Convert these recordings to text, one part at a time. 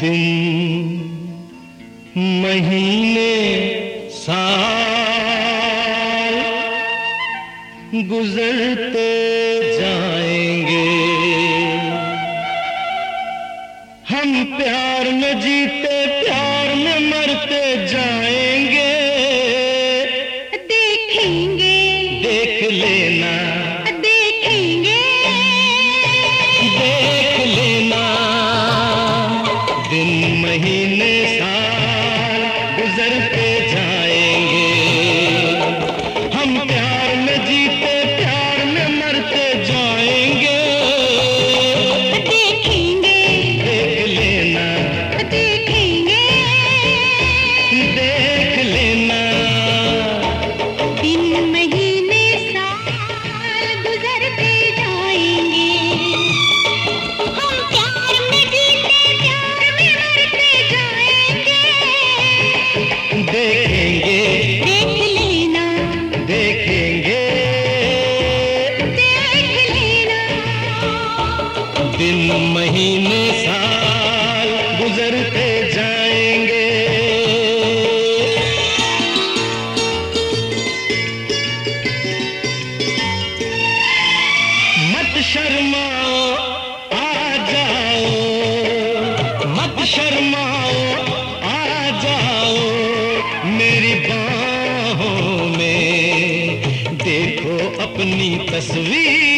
दिन महीने साल गुजरते जाएँगे। हम प्यार न जीते महीने साल गुजरते महीने साल गुजरते जाएँगे। मत शर्माओ आ जाओ, मत शर्माओ आ जाओ मेरी बाहों में। देखो अपनी तस्वीर।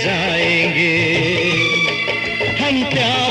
जाएँगे। हम प्यार